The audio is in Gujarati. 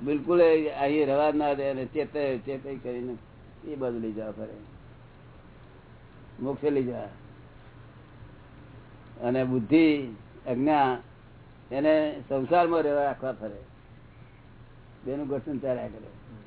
બિલકુલ એ અહીં રવા ના દે અને ચેતે ચેતે કરીને એ બાજુ લઈ જવા ફરે. મોક્ષ લઈ જવા. અને બુદ્ધિ અજ્ઞા એને સંસારમાં રહેવા રાખવા ફરે. બેનું ઘર્ષણ ચાલ્યા કરે.